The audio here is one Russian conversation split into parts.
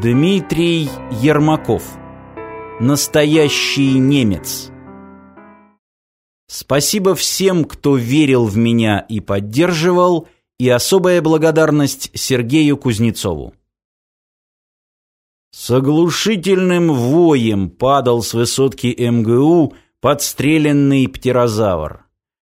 Дмитрий Ермаков. Настоящий немец. Спасибо всем, кто верил в меня и поддерживал, и особая благодарность Сергею Кузнецову. С оглушительным воем падал с высотки МГУ подстреленный птерозавр.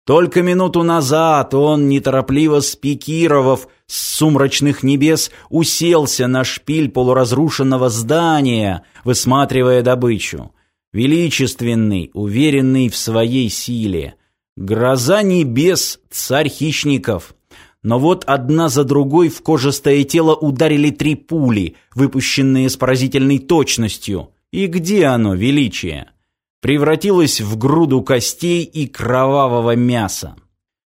Только минуту назад он, неторопливо спикировав с сумрачных небес, уселся на шпиль полуразрушенного здания, высматривая добычу. Величественный, уверенный в своей силе. Гроза небес, царь хищников. Но вот одна за другой в кожистое тело ударили три пули, выпущенные с поразительной точностью. И где оно, величие? Превратилась в груду костей и кровавого мяса.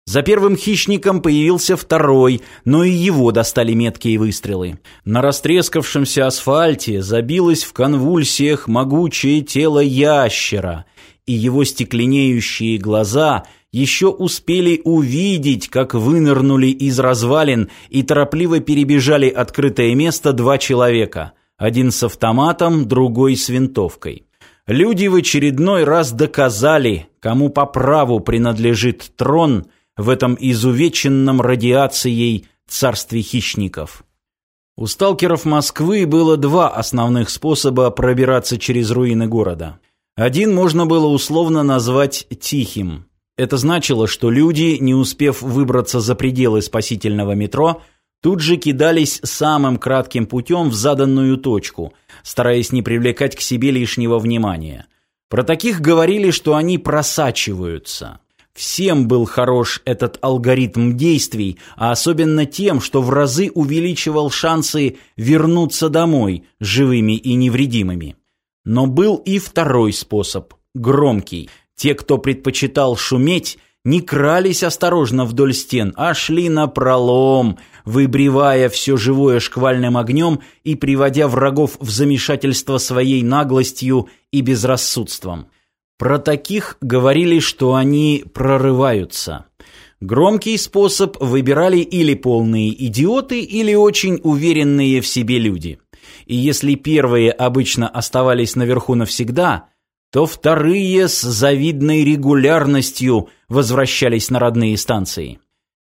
За первым хищником появился второй, но и его достали меткие выстрелы. На растрескавшемся асфальте забилось в конвульсиях могучее тело ящера, и его стекленеющие глаза еще успели увидеть, как вынырнули из развалин и торопливо перебежали открытое место два человека, один с автоматом, другой с винтовкой люди в очередной раз доказали, кому по праву принадлежит трон в этом изувеченном радиацией царстве хищников. У сталкеров Москвы было два основных способа пробираться через руины города. Один можно было условно назвать «тихим». Это значило, что люди, не успев выбраться за пределы спасительного метро, тут же кидались самым кратким путем в заданную точку, стараясь не привлекать к себе лишнего внимания. Про таких говорили, что они просачиваются. Всем был хорош этот алгоритм действий, а особенно тем, что в разы увеличивал шансы вернуться домой живыми и невредимыми. Но был и второй способ, громкий. Те, кто предпочитал шуметь, не крались осторожно вдоль стен, а шли на пролом, выбривая все живое шквальным огнем и приводя врагов в замешательство своей наглостью и безрассудством. Про таких говорили, что они прорываются. Громкий способ выбирали или полные идиоты, или очень уверенные в себе люди. И если первые обычно оставались наверху навсегда – то вторые с завидной регулярностью возвращались на родные станции.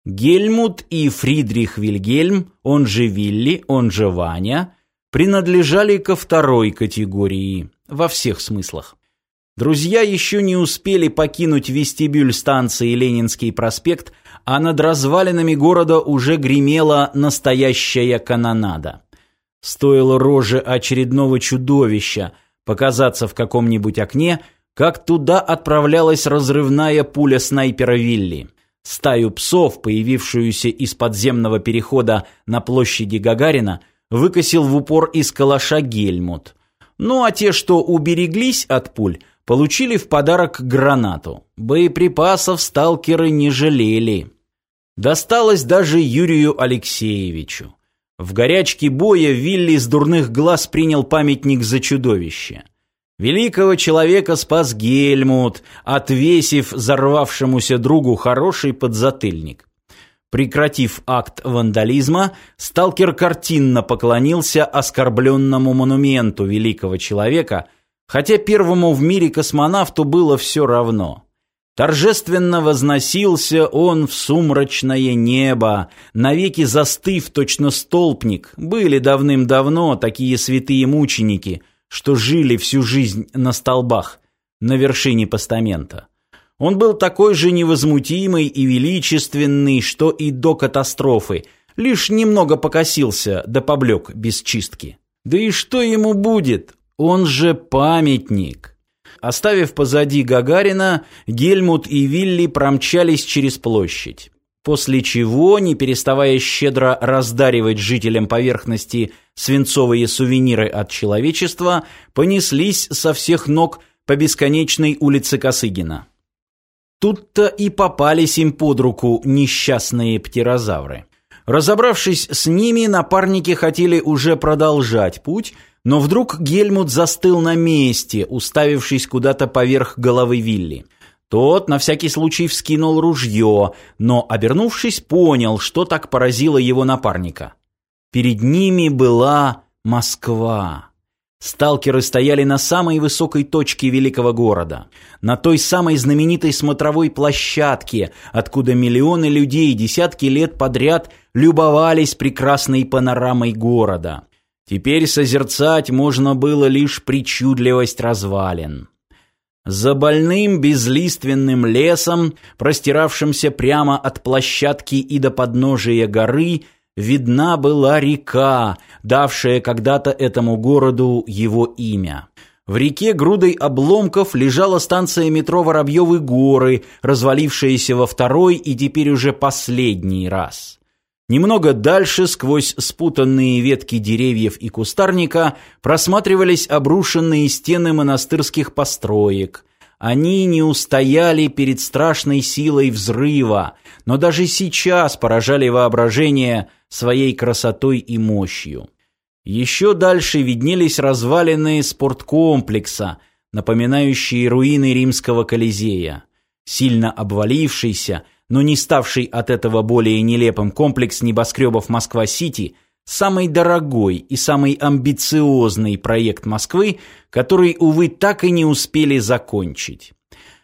Гельмут и Фридрих Вильгельм, он же Вилли, он же Ваня, принадлежали ко второй категории во всех смыслах. Друзья еще не успели покинуть вестибюль станции Ленинский проспект, а над развалинами города уже гремела настоящая канонада. Стоило роже очередного чудовища, показаться в каком-нибудь окне, как туда отправлялась разрывная пуля снайпера Вилли. Стаю псов, появившуюся из подземного перехода на площади Гагарина, выкосил в упор из калаша Гельмут. Ну а те, что убереглись от пуль, получили в подарок гранату. Боеприпасов сталкеры не жалели. Досталось даже Юрию Алексеевичу. В горячке боя Вилли из дурных глаз принял памятник за чудовище. Великого человека спас Гельмут, отвесив взорвавшемуся другу хороший подзатыльник. Прекратив акт вандализма, сталкер картинно поклонился оскорбленному монументу великого человека, хотя первому в мире космонавту было все равно. Торжественно возносился он в сумрачное небо, навеки застыв точно столпник. Были давным-давно такие святые мученики, что жили всю жизнь на столбах, на вершине постамента. Он был такой же невозмутимый и величественный, что и до катастрофы, лишь немного покосился да поблек без чистки. Да и что ему будет? Он же памятник. Оставив позади Гагарина, Гельмут и Вилли промчались через площадь. После чего, не переставая щедро раздаривать жителям поверхности свинцовые сувениры от человечества, понеслись со всех ног по бесконечной улице Косыгина. Тут-то и попались им под руку несчастные птерозавры. Разобравшись с ними, напарники хотели уже продолжать путь, но вдруг Гельмут застыл на месте, уставившись куда-то поверх головы Вилли. Тот на всякий случай вскинул ружье, но, обернувшись, понял, что так поразило его напарника. Перед ними была Москва. Сталкеры стояли на самой высокой точке великого города, на той самой знаменитой смотровой площадке, откуда миллионы людей десятки лет подряд любовались прекрасной панорамой города. Теперь созерцать можно было лишь причудливость развалин. За больным безлиственным лесом, простиравшимся прямо от площадки и до подножия горы, видна была река, давшая когда-то этому городу его имя. В реке грудой обломков лежала станция метро Воробьевы горы, развалившаяся во второй и теперь уже последний раз. Немного дальше, сквозь спутанные ветки деревьев и кустарника, просматривались обрушенные стены монастырских построек – они не устояли перед страшной силой взрыва, но даже сейчас поражали воображение своей красотой и мощью. Еще дальше виднелись развалины спорткомплекса, напоминающие руины римского Колизея. Сильно обвалившийся, но не ставший от этого более нелепым комплекс небоскребов Москва-Сити – самый дорогой и самый амбициозный проект Москвы, который, увы, так и не успели закончить.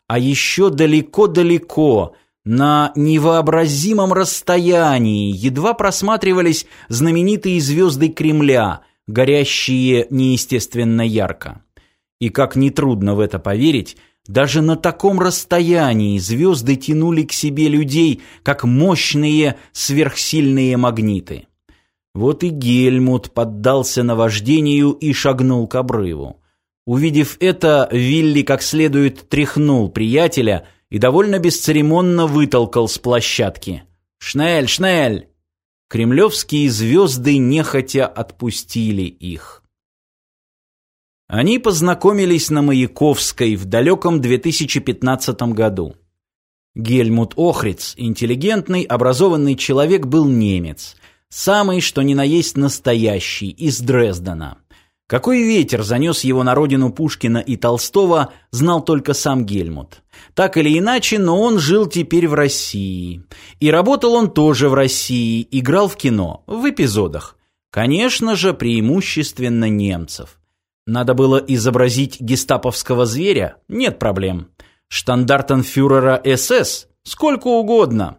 А еще далеко-далеко, на невообразимом расстоянии, едва просматривались знаменитые звезды Кремля, горящие неестественно ярко. И как нетрудно в это поверить, даже на таком расстоянии звезды тянули к себе людей, как мощные сверхсильные магниты. Вот и Гельмут поддался наваждению и шагнул к обрыву. Увидев это, Вилли как следует тряхнул приятеля и довольно бесцеремонно вытолкал с площадки. «Шнель, шнель!» Кремлевские звезды нехотя отпустили их. Они познакомились на Маяковской в далеком 2015 году. Гельмут Охриц, интеллигентный, образованный человек, был немец – Самый, что ни на есть настоящий, из Дрездена. Какой ветер занес его на родину Пушкина и Толстого, знал только сам Гельмут. Так или иначе, но он жил теперь в России. И работал он тоже в России, играл в кино, в эпизодах. Конечно же, преимущественно немцев. Надо было изобразить гестаповского зверя? Нет проблем. Штандартенфюрера СС? Сколько угодно.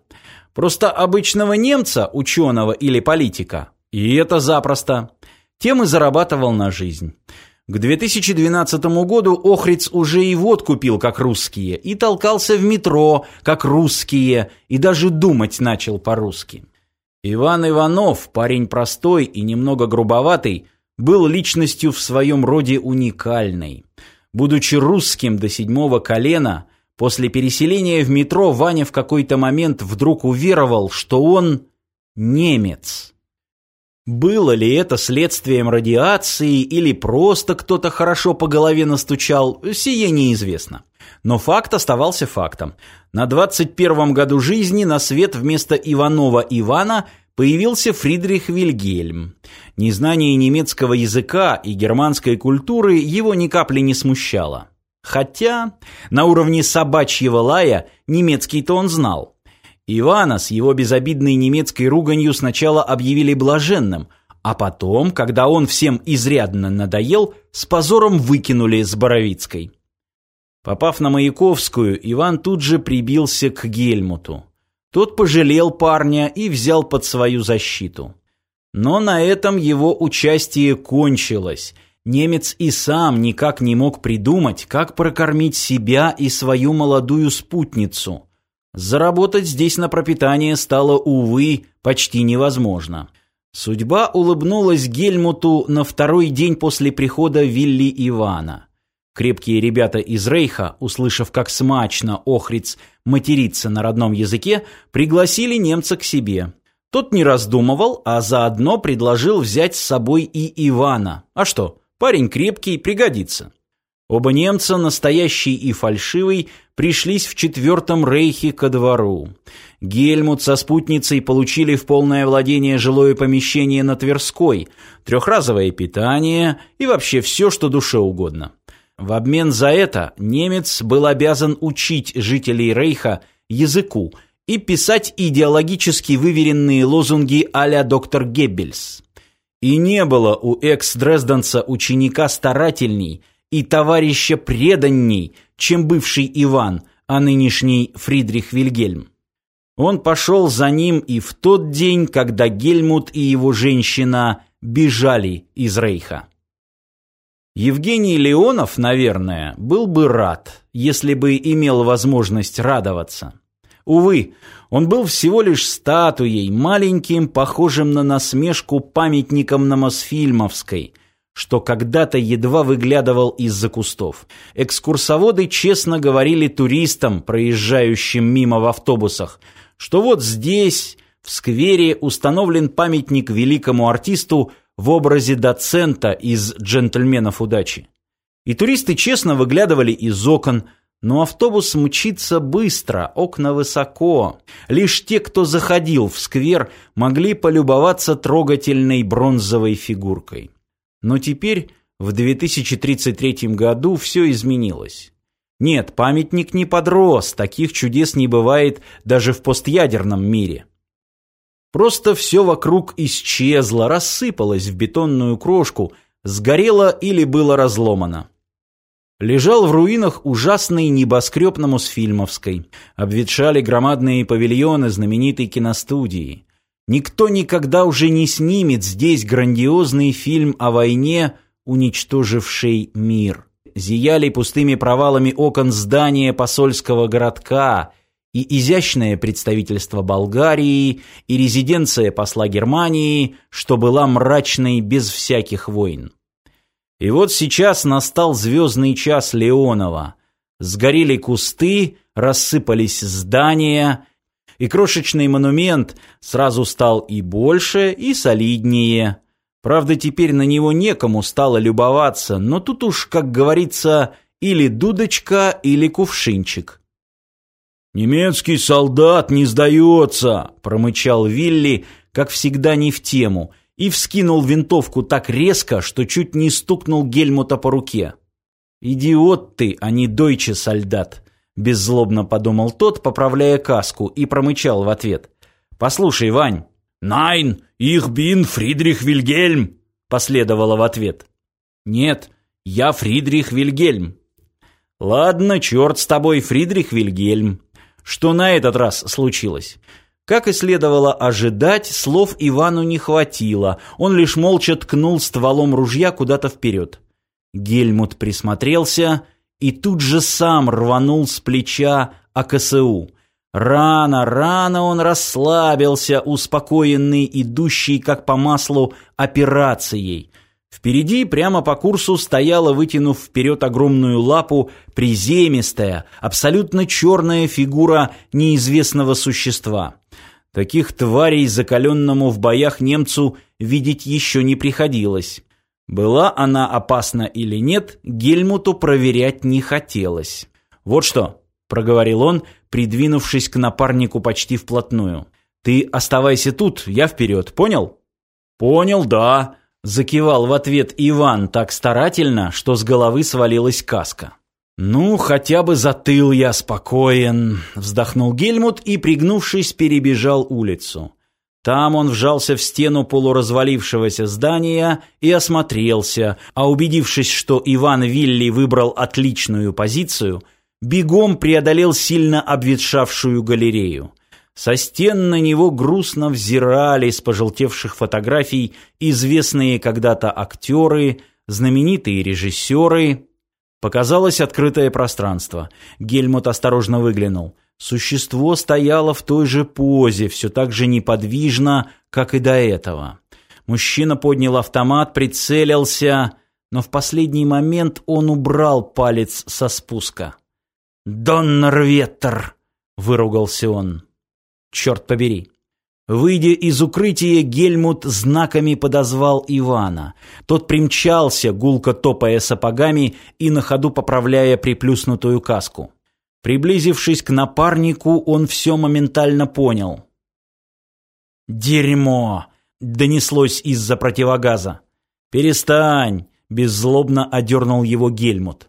Просто обычного немца, ученого или политика, и это запросто. Тем и зарабатывал на жизнь. К 2012 году Охриц уже и вот купил как русские, и толкался в метро как русские, и даже думать начал по-русски. Иван Иванов, парень простой и немного грубоватый, был личностью в своем роде уникальной. Будучи русским до седьмого колена, После переселения в метро Ваня в какой-то момент вдруг уверовал, что он немец. Было ли это следствием радиации или просто кто-то хорошо по голове настучал, сие неизвестно. Но факт оставался фактом. На 21 году жизни на свет вместо Иванова Ивана появился Фридрих Вильгельм. Незнание немецкого языка и германской культуры его ни капли не смущало. Хотя на уровне собачьего лая немецкий-то он знал. Ивана с его безобидной немецкой руганью сначала объявили блаженным, а потом, когда он всем изрядно надоел, с позором выкинули с Боровицкой. Попав на Маяковскую, Иван тут же прибился к Гельмуту. Тот пожалел парня и взял под свою защиту. Но на этом его участие кончилось – Немец и сам никак не мог придумать, как прокормить себя и свою молодую спутницу. Заработать здесь на пропитание стало, увы, почти невозможно. Судьба улыбнулась Гельмуту на второй день после прихода Вилли Ивана. Крепкие ребята из Рейха, услышав, как смачно Охриц матерится на родном языке, пригласили немца к себе. Тот не раздумывал, а заодно предложил взять с собой и Ивана. А что, Парень крепкий, пригодится. Оба немца, настоящий и фальшивый, пришлись в Четвертом Рейхе ко двору. Гельмут со спутницей получили в полное владение жилое помещение на Тверской, трехразовое питание и вообще все, что душе угодно. В обмен за это немец был обязан учить жителей Рейха языку и писать идеологически выверенные лозунги а-ля доктор Геббельс. И не было у экс-дрезденца ученика старательней и товарища преданней, чем бывший Иван, а нынешний Фридрих Вильгельм. Он пошел за ним и в тот день, когда Гельмут и его женщина бежали из Рейха. Евгений Леонов, наверное, был бы рад, если бы имел возможность радоваться. Увы, он был всего лишь статуей, маленьким, похожим на насмешку памятником на Мосфильмовской, что когда-то едва выглядывал из-за кустов. Экскурсоводы честно говорили туристам, проезжающим мимо в автобусах, что вот здесь, в сквере, установлен памятник великому артисту в образе доцента из «Джентльменов удачи». И туристы честно выглядывали из окон, но автобус мчится быстро, окна высоко. Лишь те, кто заходил в сквер, могли полюбоваться трогательной бронзовой фигуркой. Но теперь, в 2033 году, все изменилось. Нет, памятник не подрос, таких чудес не бывает даже в постядерном мире. Просто все вокруг исчезло, рассыпалось в бетонную крошку, сгорело или было разломано лежал в руинах ужасный небоскреб на Мосфильмовской. Обветшали громадные павильоны знаменитой киностудии. Никто никогда уже не снимет здесь грандиозный фильм о войне, уничтожившей мир. Зияли пустыми провалами окон здания посольского городка, и изящное представительство Болгарии, и резиденция посла Германии, что была мрачной без всяких войн. И вот сейчас настал звездный час Леонова. Сгорели кусты, рассыпались здания, и крошечный монумент сразу стал и больше, и солиднее. Правда, теперь на него некому стало любоваться, но тут уж, как говорится, или дудочка, или кувшинчик. «Немецкий солдат не сдается!» – промычал Вилли, как всегда не в тему, и вскинул винтовку так резко, что чуть не стукнул Гельмута по руке. «Идиот ты, а не дойче солдат», — беззлобно подумал тот, поправляя каску, и промычал в ответ. «Послушай, Вань». «Найн, их бин Фридрих Вильгельм», — последовало в ответ. «Нет, я Фридрих Вильгельм». «Ладно, черт с тобой, Фридрих Вильгельм. Что на этот раз случилось?» Как и следовало ожидать, слов Ивану не хватило, он лишь молча ткнул стволом ружья куда-то вперед. Гельмут присмотрелся и тут же сам рванул с плеча АКСУ. Рано, рано он расслабился, успокоенный идущий как по маслу операцией. Впереди, прямо по курсу, стояла, вытянув вперед огромную лапу, приземистая, абсолютно черная фигура неизвестного существа. Таких тварей, закаленному в боях немцу, видеть еще не приходилось. Была она опасна или нет, Гельмуту проверять не хотелось. «Вот что», — проговорил он, придвинувшись к напарнику почти вплотную. «Ты оставайся тут, я вперед, понял?» «Понял, да», — закивал в ответ Иван так старательно, что с головы свалилась каска. «Ну, хотя бы затыл я спокоен», — вздохнул Гельмут и, пригнувшись, перебежал улицу. Там он вжался в стену полуразвалившегося здания и осмотрелся, а убедившись, что Иван Вилли выбрал отличную позицию, бегом преодолел сильно обветшавшую галерею. Со стен на него грустно взирали с пожелтевших фотографий известные когда-то актеры, знаменитые режиссеры, Показалось открытое пространство. Гельмут осторожно выглянул. Существо стояло в той же позе, все так же неподвижно, как и до этого. Мужчина поднял автомат, прицелился, но в последний момент он убрал палец со спуска. «Доннерветтер!» — выругался он. «Черт побери!» Выйдя из укрытия, Гельмут знаками подозвал Ивана. Тот примчался, гулко топая сапогами и на ходу поправляя приплюснутую каску. Приблизившись к напарнику, он все моментально понял. «Дерьмо!» — донеслось из-за противогаза. «Перестань!» — беззлобно одернул его Гельмут.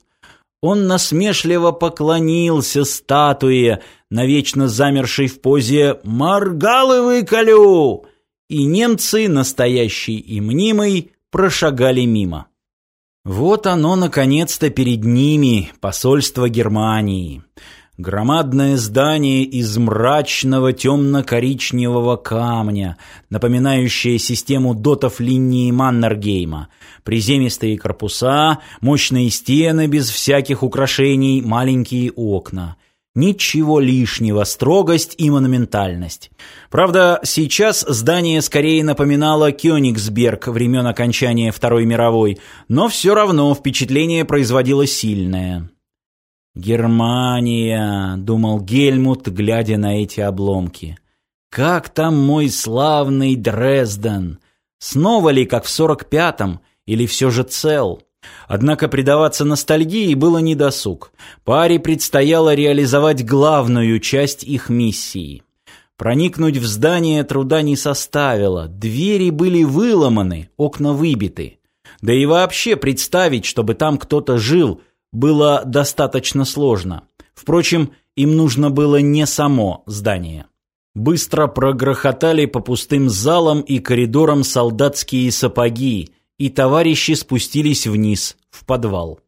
Он насмешливо поклонился статуе, навечно замершей в позе «Маргалы выколю!» и немцы, настоящий и мнимый, прошагали мимо. Вот оно, наконец-то, перед ними, посольство Германии. Громадное здание из мрачного темно-коричневого камня, напоминающее систему дотов линии Маннергейма. Приземистые корпуса, мощные стены без всяких украшений, маленькие окна. Ничего лишнего, строгость и монументальность. Правда, сейчас здание скорее напоминало Кёнигсберг времен окончания Второй мировой, но все равно впечатление производило сильное. «Германия», — думал Гельмут, глядя на эти обломки. «Как там мой славный Дрезден? Снова ли, как в сорок пятом, или все же цел?» Однако предаваться ностальгии было недосуг. Паре предстояло реализовать главную часть их миссии. Проникнуть в здание труда не составило, двери были выломаны, окна выбиты. Да и вообще представить, чтобы там кто-то жил – было достаточно сложно. Впрочем, им нужно было не само здание. Быстро прогрохотали по пустым залам и коридорам солдатские сапоги, и товарищи спустились вниз, в подвал.